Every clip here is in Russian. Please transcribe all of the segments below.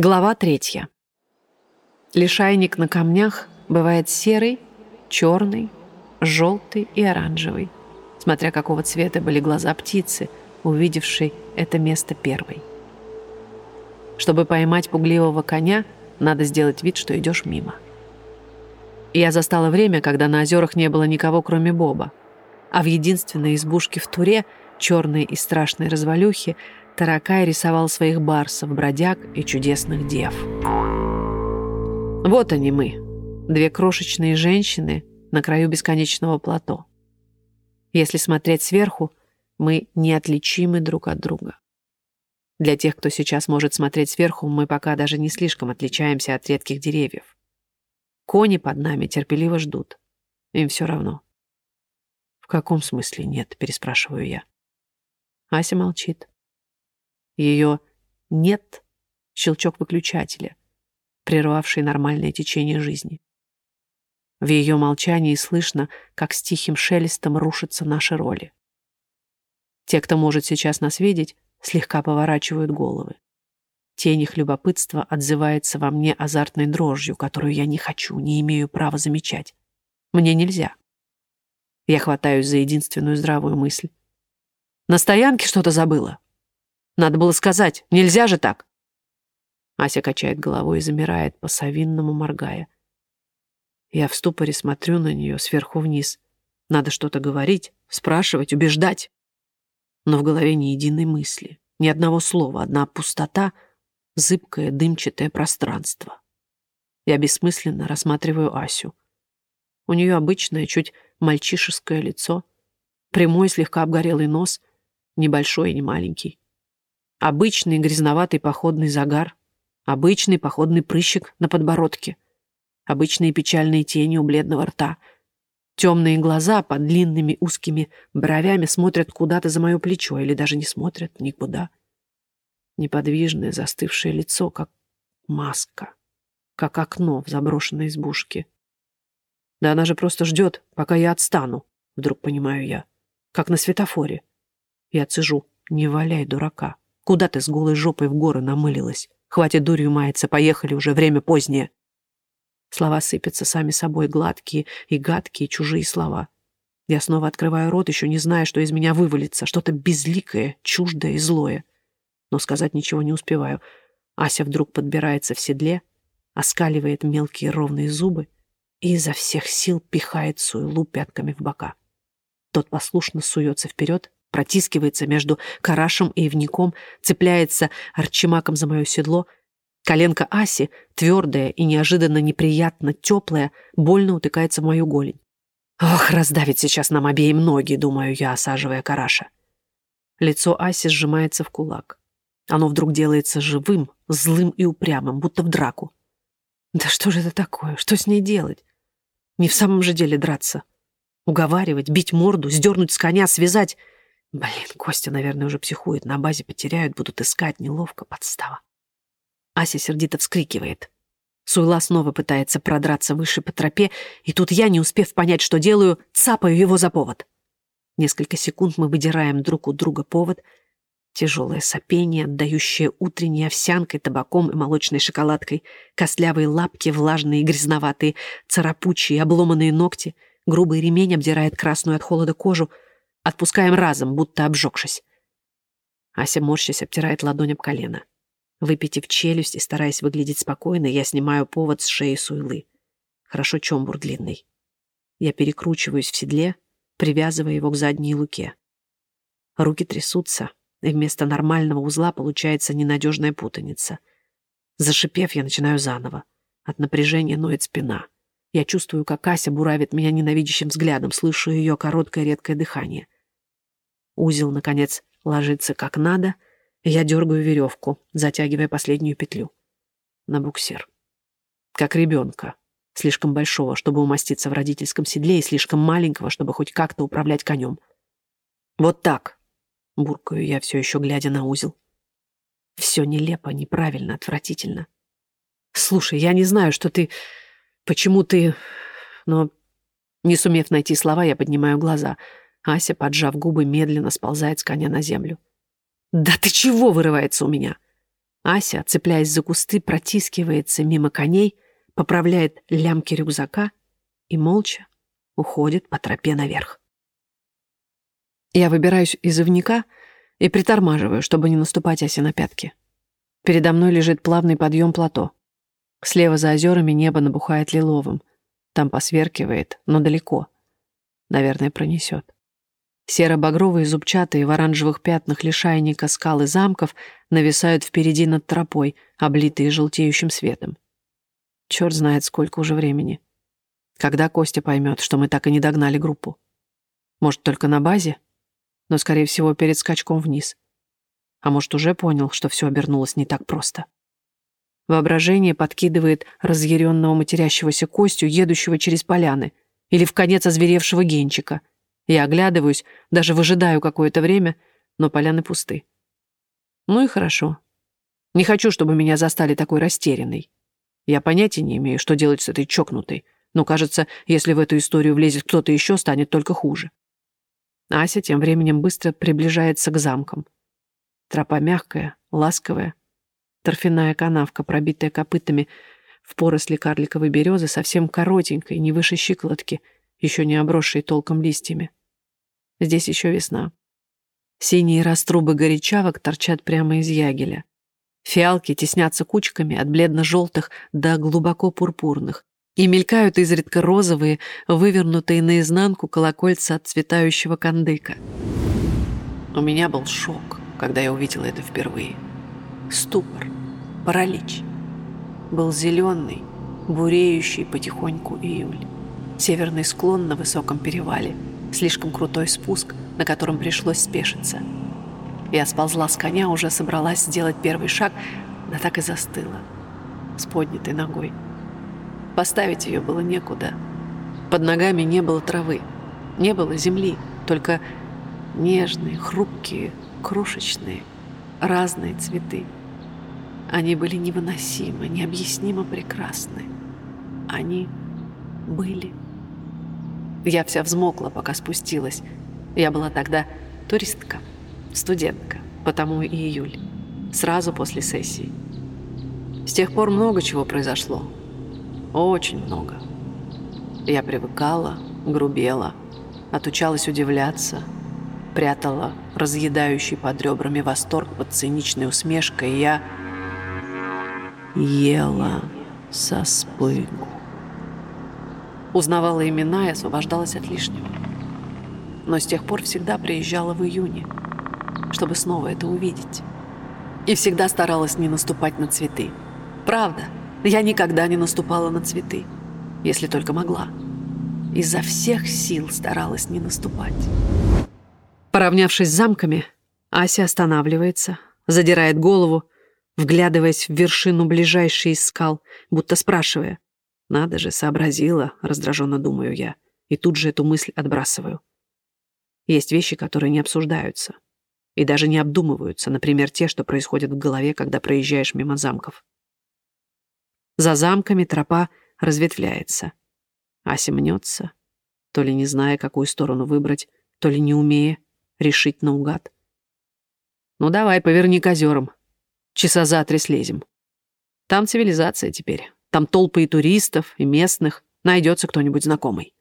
Глава третья. Лишайник на камнях бывает серый, черный, желтый и оранжевый, смотря какого цвета были глаза птицы, увидевшей это место первой. Чтобы поймать пугливого коня, надо сделать вид, что идешь мимо. Я застала время, когда на озерах не было никого, кроме Боба, а в единственной избушке в Туре, черной и страшной развалюхе, Таракай рисовал своих барсов, бродяг и чудесных дев. Вот они мы, две крошечные женщины на краю бесконечного плато. Если смотреть сверху, мы неотличимы друг от друга. Для тех, кто сейчас может смотреть сверху, мы пока даже не слишком отличаемся от редких деревьев. Кони под нами терпеливо ждут. Им все равно. «В каком смысле нет?» — переспрашиваю я. Ася молчит. Ее «нет» — щелчок выключателя, прервавший нормальное течение жизни. В ее молчании слышно, как с тихим шелестом рушатся наши роли. Те, кто может сейчас нас видеть, слегка поворачивают головы. Тень их любопытства отзывается во мне азартной дрожью, которую я не хочу, не имею права замечать. Мне нельзя. Я хватаюсь за единственную здравую мысль. На стоянке что-то забыла. Надо было сказать. Нельзя же так. Ася качает головой и замирает, по-совинному моргая. Я в ступоре смотрю на нее сверху вниз. Надо что-то говорить, спрашивать, убеждать. Но в голове ни единой мысли, ни одного слова, одна пустота, зыбкое дымчатое пространство. Я бессмысленно рассматриваю Асю. У нее обычное, чуть мальчишеское лицо, прямой, слегка обгорелый нос, небольшой и не маленький. Обычный грязноватый походный загар, обычный походный прыщик на подбородке, обычные печальные тени у бледного рта. Темные глаза под длинными узкими бровями смотрят куда-то за мое плечо или даже не смотрят никуда. Неподвижное застывшее лицо, как маска, как окно в заброшенной избушке. Да она же просто ждет, пока я отстану, вдруг понимаю я, как на светофоре. Я цежу, не валяй дурака. Куда ты с голой жопой в горы намылилась? Хватит дурью маяться, поехали уже, время позднее. Слова сыпятся сами собой, гладкие и гадкие чужие слова. Я снова открываю рот, еще не зная, что из меня вывалится, что-то безликое, чуждое и злое. Но сказать ничего не успеваю. Ася вдруг подбирается в седле, оскаливает мелкие ровные зубы и изо всех сил пихает Суэлу пятками в бока. Тот послушно суется вперед, протискивается между карашем и ивником, цепляется арчимаком за мое седло. Коленка Аси, твердая и неожиданно неприятно теплая, больно утыкается в мою голень. Ох, раздавит сейчас нам обеим ноги, думаю я, осаживая караша. Лицо Аси сжимается в кулак. Оно вдруг делается живым, злым и упрямым, будто в драку. Да что же это такое? Что с ней делать? Не в самом же деле драться. Уговаривать, бить морду, сдернуть с коня, связать. Блин, Костя, наверное, уже психует. На базе потеряют, будут искать. Неловко, подстава. Ася сердито вскрикивает. Суйла снова пытается продраться выше по тропе, и тут я, не успев понять, что делаю, цапаю его за повод. Несколько секунд мы выдираем друг у друга повод. Тяжелое сопение, отдающее утренней овсянкой, табаком и молочной шоколадкой, костлявые лапки, влажные и грязноватые, царапучие, обломанные ногти, грубый ремень обдирает красную от холода кожу — Отпускаем разом, будто обжегшись. Ася, морщась, обтирает ладонь об колено. Выпитив челюсть и стараясь выглядеть спокойно, я снимаю повод с шеи суйлы. Хорошо чомбур длинный. Я перекручиваюсь в седле, привязывая его к задней луке. Руки трясутся, и вместо нормального узла получается ненадежная путаница. Зашипев, я начинаю заново. От напряжения ноет спина. Я чувствую, как Ася буравит меня ненавидящим взглядом, слышу ее короткое редкое дыхание. Узел, наконец, ложится как надо, и я дергаю веревку, затягивая последнюю петлю. На буксир. Как ребенка. Слишком большого, чтобы умоститься в родительском седле, и слишком маленького, чтобы хоть как-то управлять конем. «Вот так!» — буркаю я, все еще глядя на узел. Все нелепо, неправильно, отвратительно. «Слушай, я не знаю, что ты...» Почему ты... Но, не сумев найти слова, я поднимаю глаза. Ася, поджав губы, медленно сползает с коня на землю. «Да ты чего?» — вырывается у меня. Ася, цепляясь за кусты, протискивается мимо коней, поправляет лямки рюкзака и молча уходит по тропе наверх. Я выбираюсь из ивника и притормаживаю, чтобы не наступать Асе на пятки. Передо мной лежит плавный подъем плато. Слева за озерами небо набухает лиловым. Там посверкивает, но далеко. Наверное, пронесет. Серо-багровые зубчатые в оранжевых пятнах лишайника скалы замков нависают впереди над тропой, облитые желтеющим светом. Черт знает, сколько уже времени. Когда Костя поймет, что мы так и не догнали группу? Может, только на базе? Но, скорее всего, перед скачком вниз. А может, уже понял, что все обернулось не так просто. Воображение подкидывает разъяренного матерящегося Костю, едущего через поляны, или в конец озверевшего Генчика — я оглядываюсь, даже выжидаю какое-то время, но поляны пусты. Ну и хорошо. Не хочу, чтобы меня застали такой растерянной. Я понятия не имею, что делать с этой чокнутой, но, кажется, если в эту историю влезет кто-то еще, станет только хуже. Ася тем временем быстро приближается к замкам. Тропа мягкая, ласковая. Торфяная канавка, пробитая копытами в поросли карликовой березы, совсем коротенькой, не выше щиколотки, еще не обросшей толком листьями. Здесь еще весна. Синие раструбы горячавок торчат прямо из ягеля. Фиалки теснятся кучками от бледно-желтых до глубоко пурпурных, и мелькают изредка розовые, вывернутые наизнанку колокольца от цветающего кандыка. У меня был шок, когда я увидела это впервые. Ступор, паралич. Был зеленый, буреющий потихоньку июль. Северный склон на высоком перевале — Слишком крутой спуск, на котором пришлось спешиться. Я сползла с коня, уже собралась сделать первый шаг, да так и застыла, с поднятой ногой. Поставить ее было некуда. Под ногами не было травы, не было земли, только нежные, хрупкие, крошечные, разные цветы. Они были невыносимо, необъяснимо прекрасны. Они были. Я вся взмокла, пока спустилась. Я была тогда туристка, студентка, потому и июль. Сразу после сессии. С тех пор много чего произошло. Очень много. Я привыкала, грубела, отучалась удивляться, прятала разъедающий под ребрами восторг под циничной усмешкой, и я ела со спыгу. Узнавала имена и освобождалась от лишнего. Но с тех пор всегда приезжала в июне, чтобы снова это увидеть. И всегда старалась не наступать на цветы. Правда, я никогда не наступала на цветы, если только могла. Изо всех сил старалась не наступать. Поравнявшись с замками, Ася останавливается, задирает голову, вглядываясь в вершину ближайшей из скал, будто спрашивая, надо же, сообразила, раздраженно думаю я, и тут же эту мысль отбрасываю. Есть вещи, которые не обсуждаются и даже не обдумываются, например, те, что происходят в голове, когда проезжаешь мимо замков. За замками тропа разветвляется. Ася мнется, то ли не зная, какую сторону выбрать, то ли не умея решить наугад. Ну давай, поверни к озерам. Часа за три слезем. Там цивилизация теперь. Там толпы и туристов, и местных. Найдется кто-нибудь знакомый.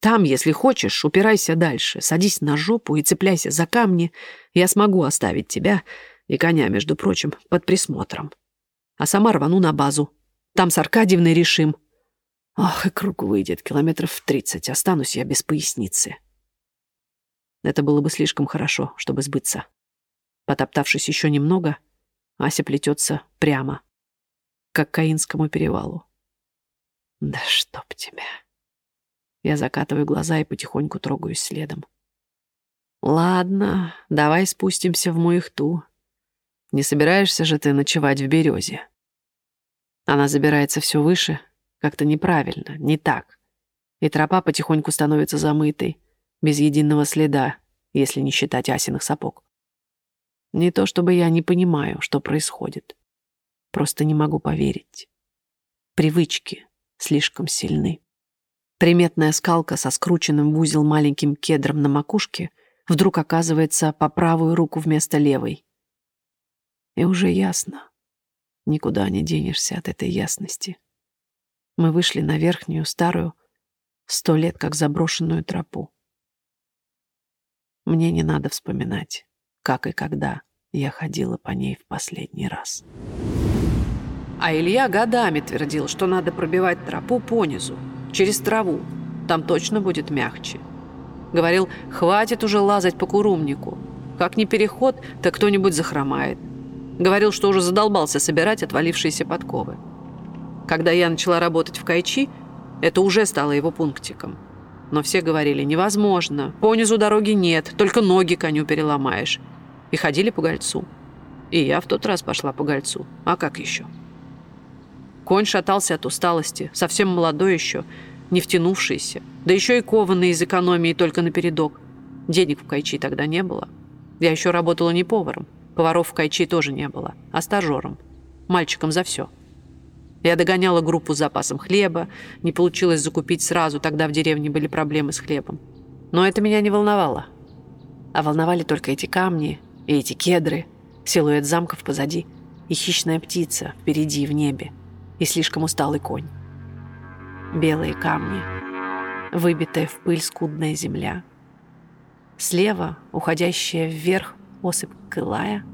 Там, если хочешь, упирайся дальше, садись на жопу и цепляйся за камни. Я смогу оставить тебя и коня, между прочим, под присмотром. А сама рвану на базу. Там с Аркадьевной решим. Ох, и круг выйдет, километров в тридцать. Останусь я без поясницы. Это было бы слишком хорошо, чтобы сбыться. Потоптавшись еще немного, Ася плетется прямо, к Каинскому перевалу. Да чтоб тебя. Я закатываю глаза и потихоньку трогаюсь следом. Ладно, давай спустимся в Муихту. Не собираешься же ты ночевать в березе? Она забирается все выше, как-то неправильно, не так. И тропа потихоньку становится замытой, без единого следа, если не считать Асиных сапог. Не то чтобы я не понимаю, что происходит. Просто не могу поверить. Привычки слишком сильны. Приметная скалка со скрученным в узел маленьким кедром на макушке вдруг оказывается по правую руку вместо левой. И уже ясно, Никуда не денешься от этой ясности. Мы вышли на верхнюю, старую, сто лет как заброшенную тропу. Мне не надо вспоминать, как и когда я ходила по ней в последний раз. А Илья годами твердил, что надо пробивать тропу понизу, через траву. Там точно будет мягче. Говорил, хватит уже лазать по курумнику. Как не переход, то кто-нибудь захромает. Говорил, что уже задолбался собирать отвалившиеся подковы. Когда я начала работать в Кайчи, это уже стало его пунктиком. Но все говорили, невозможно, понизу дороги нет, только ноги коню переломаешь. И ходили по гольцу. И я в тот раз пошла по гольцу. А как еще? Конь шатался от усталости, совсем молодой еще, не втянувшийся, да еще и кованный из экономии только напередок. Денег в Кайчи тогда не было. Я еще работала не поваром, Поваров в Кайчи тоже не было, а стажером. Мальчиком за все. Я догоняла группу с запасом хлеба. Не получилось закупить сразу, тогда в деревне были проблемы с хлебом. Но это меня не волновало. А волновали только эти камни и эти кедры, силуэт замков позади и хищная птица впереди в небе и слишком усталый конь. Белые камни, выбитая в пыль скудная земля. Слева, уходящая вверх, осыпь Кылая,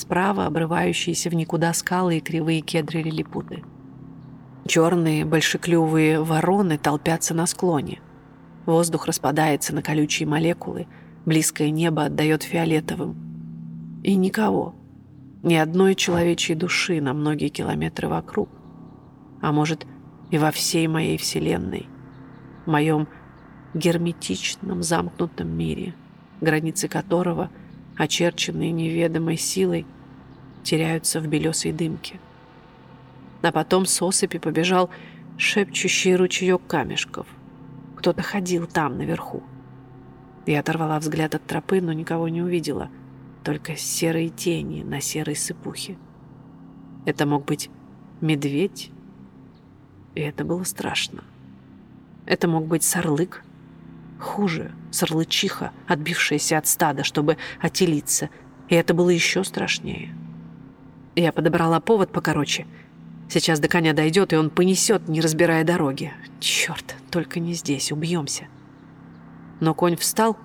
справа обрывающиеся в никуда скалы и кривые кедры лилипуты. Черные большеклювые вороны толпятся на склоне. Воздух распадается на колючие молекулы, близкое небо отдает фиолетовым. И никого, ни одной человечьей души на многие километры вокруг. А может, и во всей моей вселенной, моем герметичном замкнутом мире, границы которого — очерченные неведомой силой, теряются в белесой дымке. А потом с осыпи побежал шепчущий ручеек камешков. Кто-то ходил там, наверху. Я оторвала взгляд от тропы, но никого не увидела. Только серые тени на серой сыпухе. Это мог быть медведь, и это было страшно. Это мог быть сорлык, Хуже, сорлычиха, отбившаяся от стада, чтобы отелиться. И это было еще страшнее. Я подобрала повод покороче. Сейчас до коня дойдет, и он понесет, не разбирая дороги. Черт, только не здесь, убьемся. Но конь встал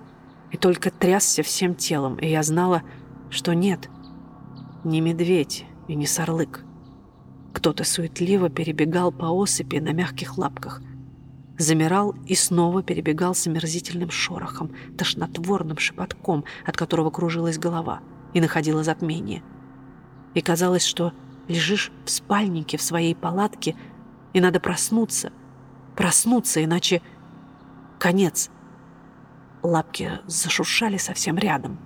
и только трясся всем телом, и я знала, что нет, не медведь и не сорлык. Кто-то суетливо перебегал по осыпи на мягких лапках — замирал и снова перебегал с омерзительным шорохом, тошнотворным шепотком, от которого кружилась голова и находила затмение. И казалось, что лежишь в спальнике в своей палатке, и надо проснуться, проснуться, иначе конец. Лапки зашуршали совсем рядом.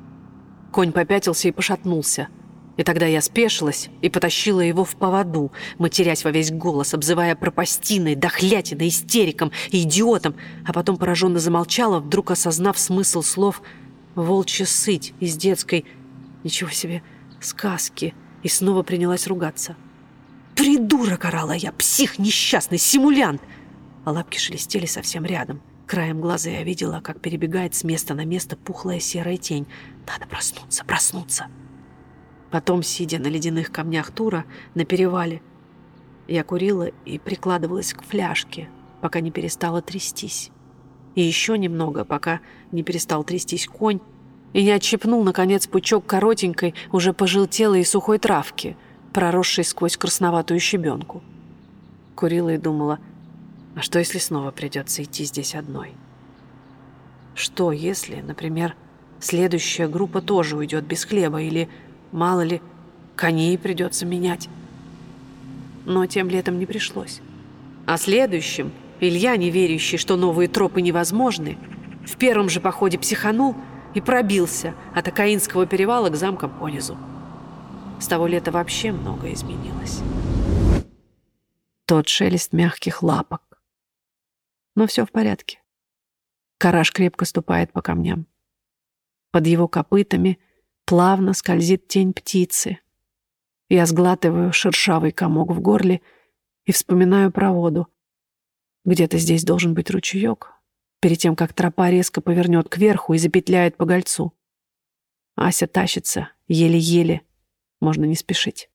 Конь попятился и пошатнулся — и тогда я спешилась и потащила его в поводу, матерясь во весь голос, обзывая пропастиной, дохлятиной, истериком и идиотом, а потом пораженно замолчала, вдруг осознав смысл слов «волчья сыть» из детской «ничего себе» сказки, и снова принялась ругаться. «Придурок!» — орала я, «псих несчастный, симулянт!» А лапки шелестели совсем рядом. Краем глаза я видела, как перебегает с места на место пухлая серая тень. «Надо проснуться, проснуться!» Потом, сидя на ледяных камнях Тура на перевале, я курила и прикладывалась к фляжке, пока не перестала трястись. И еще немного, пока не перестал трястись конь, и не отщепнул, наконец, пучок коротенькой, уже пожелтелой и сухой травки, проросшей сквозь красноватую щебенку. Курила и думала, а что, если снова придется идти здесь одной? Что, если, например, следующая группа тоже уйдет без хлеба или Мало ли, коней придется менять. Но тем летом не пришлось. А следующим Илья, не верящий, что новые тропы невозможны, в первом же походе психанул и пробился от Акаинского перевала к замкам понизу. С того лета вообще многое изменилось. Тот шелест мягких лапок. Но все в порядке. Караш крепко ступает по камням. Под его копытами — Плавно скользит тень птицы. Я сглатываю шершавый комок в горле и вспоминаю про воду. Где-то здесь должен быть ручеек, перед тем, как тропа резко повернет кверху и запетляет по гольцу. Ася тащится, еле-еле, можно не спешить.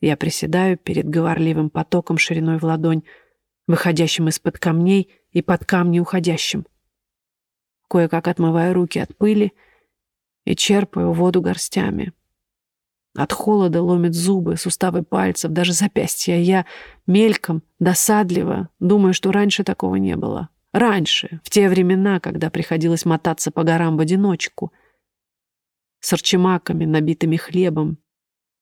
Я приседаю перед говорливым потоком шириной в ладонь, выходящим из-под камней и под камни уходящим. Кое-как отмываю руки от пыли и черпаю воду горстями. От холода ломит зубы, суставы пальцев, даже запястья. Я мельком, досадливо, думаю, что раньше такого не было. Раньше, в те времена, когда приходилось мотаться по горам в одиночку, с арчимаками, набитыми хлебом,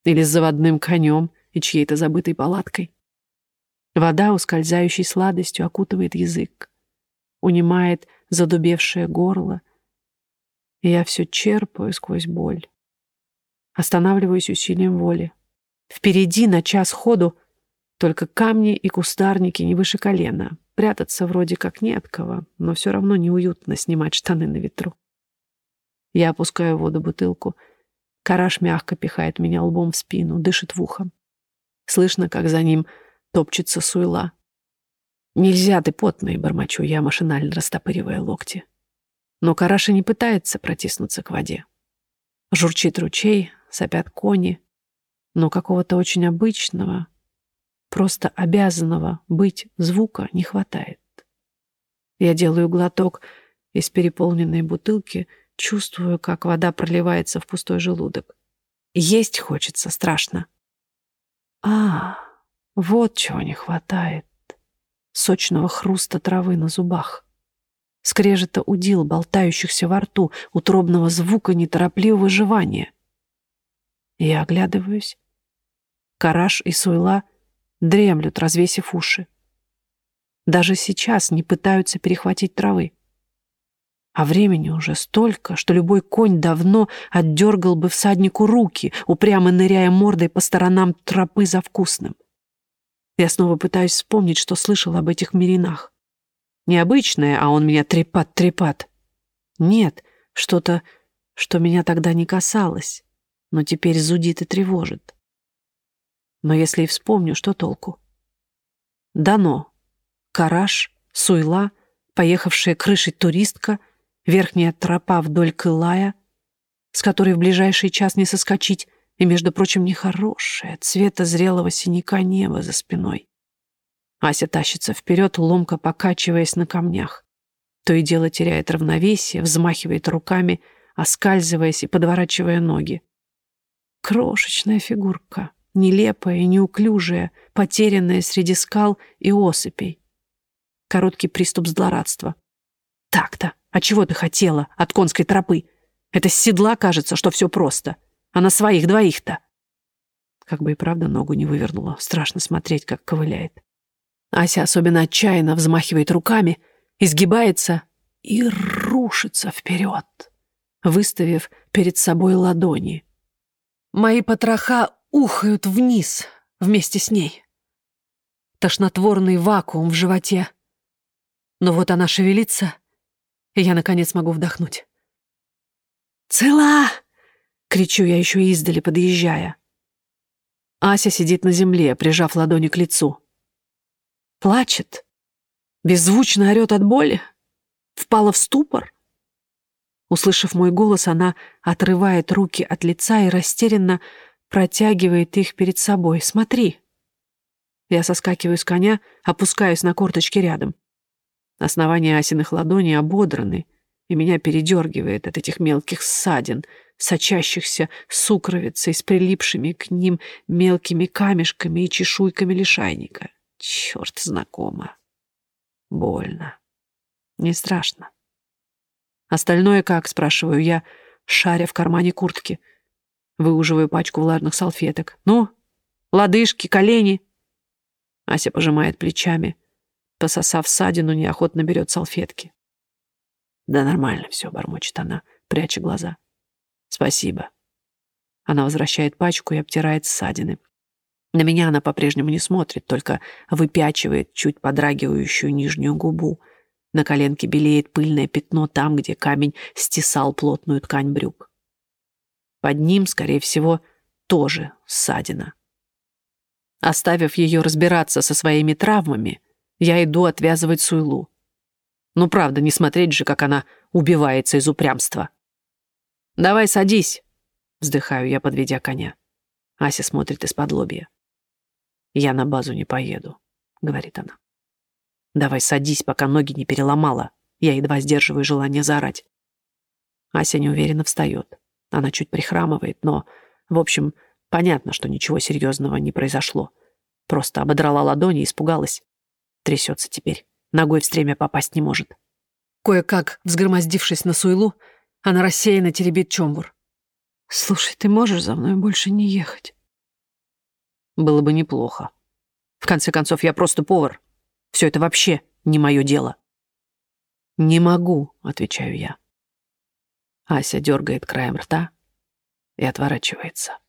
или с заводным конем и чьей-то забытой палаткой. Вода, ускользающей сладостью, окутывает язык, унимает задубевшее горло, и я все черпаю сквозь боль. Останавливаюсь усилием воли. Впереди на час ходу только камни и кустарники не выше колена. Прятаться вроде как не от кого, но все равно неуютно снимать штаны на ветру. Я опускаю в воду бутылку. Караш мягко пихает меня лбом в спину, дышит в ухо. Слышно, как за ним топчется суйла. «Нельзя, ты потный», — бормочу я, машинально растопыривая локти. Но Караша не пытается протиснуться к воде. Журчит ручей, сопят кони, но какого-то очень обычного, просто обязанного быть звука не хватает. Я делаю глоток из переполненной бутылки, чувствую, как вода проливается в пустой желудок. Есть хочется страшно. А, вот чего не хватает. Сочного хруста травы на зубах. Скрежета удил, болтающихся во рту, утробного звука неторопливого жевания. Я оглядываюсь. Караш и Суйла дремлют, развесив уши. Даже сейчас не пытаются перехватить травы. А времени уже столько, что любой конь давно отдергал бы всаднику руки, упрямо ныряя мордой по сторонам тропы за вкусным. Я снова пытаюсь вспомнить, что слышал об этих миринах. Необычное, а он меня трепат-трепат. Нет, что-то, что меня тогда не касалось, но теперь зудит и тревожит. Но если и вспомню, что толку? Дано. Караш, Суйла, поехавшая крышей туристка — верхняя тропа вдоль Кылая, с которой в ближайший час не соскочить, и, между прочим, нехорошее, цвета зрелого синяка неба за спиной. Ася тащится вперед, ломко покачиваясь на камнях. То и дело теряет равновесие, взмахивает руками, оскальзываясь и подворачивая ноги. Крошечная фигурка, нелепая и неуклюжая, потерянная среди скал и осыпей. Короткий приступ злорадства. Так-то. А чего ты хотела от конской тропы? Это с седла кажется, что все просто. А на своих двоих-то. Как бы и правда ногу не вывернула. Страшно смотреть, как ковыляет. Ася особенно отчаянно взмахивает руками, изгибается и рушится вперед, выставив перед собой ладони. Мои потроха ухают вниз вместе с ней. Тошнотворный вакуум в животе. Но вот она шевелится — и я, наконец, могу вдохнуть. «Цела!» — кричу я еще издали, подъезжая. Ася сидит на земле, прижав ладони к лицу. Плачет. Беззвучно орет от боли. Впала в ступор. Услышав мой голос, она отрывает руки от лица и растерянно протягивает их перед собой. «Смотри!» Я соскакиваю с коня, опускаюсь на корточки рядом. Основания Асиных ладоней ободраны, и меня передергивает от этих мелких ссадин, сочащихся сукровицей с прилипшими к ним мелкими камешками и чешуйками лишайника. Черт, знакомо. Больно. Не страшно. Остальное как, спрашиваю я, шаря в кармане куртки. Выуживаю пачку влажных салфеток. Ну, лодыжки, колени. Ася пожимает плечами пососав садину, неохотно берет салфетки. «Да нормально все», — бормочет она, пряча глаза. «Спасибо». Она возвращает пачку и обтирает ссадины. На меня она по-прежнему не смотрит, только выпячивает чуть подрагивающую нижнюю губу. На коленке белеет пыльное пятно там, где камень стесал плотную ткань брюк. Под ним, скорее всего, тоже ссадина. Оставив ее разбираться со своими травмами, я иду отвязывать Суйлу. Ну, правда, не смотреть же, как она убивается из упрямства. «Давай садись», — вздыхаю я, подведя коня. Ася смотрит из-под лобья. «Я на базу не поеду», — говорит она. «Давай садись, пока ноги не переломала». Я едва сдерживаю желание заорать. Ася неуверенно встает. Она чуть прихрамывает, но, в общем, понятно, что ничего серьезного не произошло. Просто ободрала ладони и испугалась. Трясется теперь. Ногой в стремя попасть не может. Кое-как, взгромоздившись на суйлу, она рассеянно теребит чомбур. «Слушай, ты можешь за мной больше не ехать?» Было бы неплохо. В конце концов, я просто повар. Все это вообще не мое дело. «Не могу», — отвечаю я. Ася дергает краем рта и отворачивается.